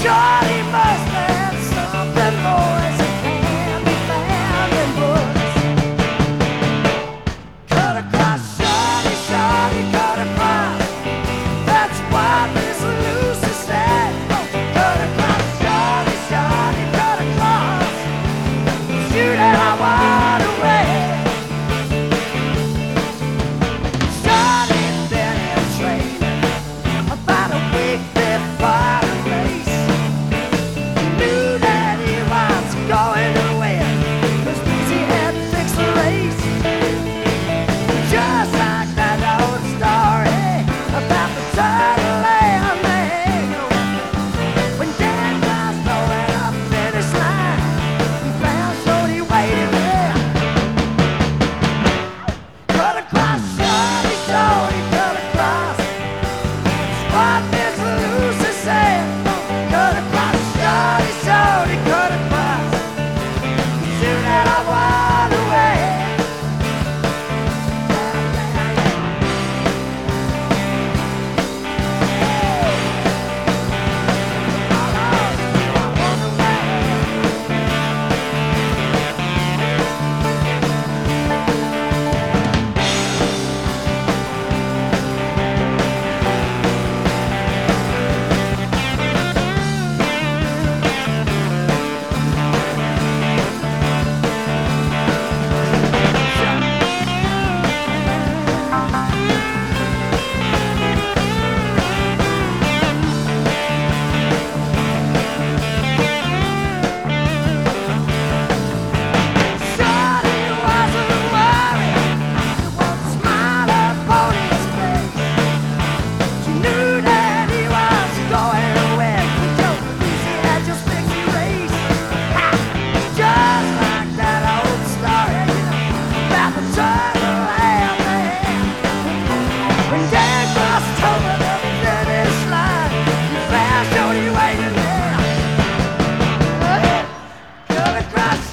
sky.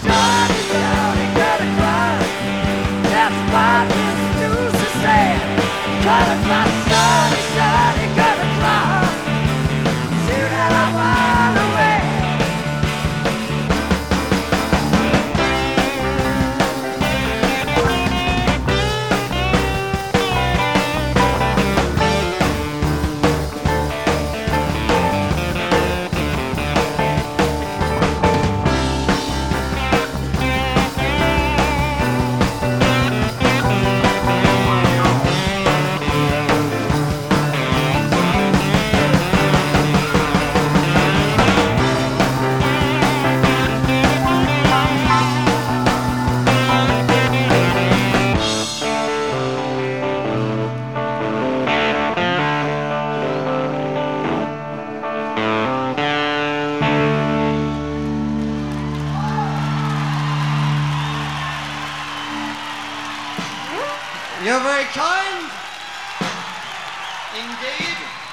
Across, shorty, shorty, cut across. Very kind. Indeed.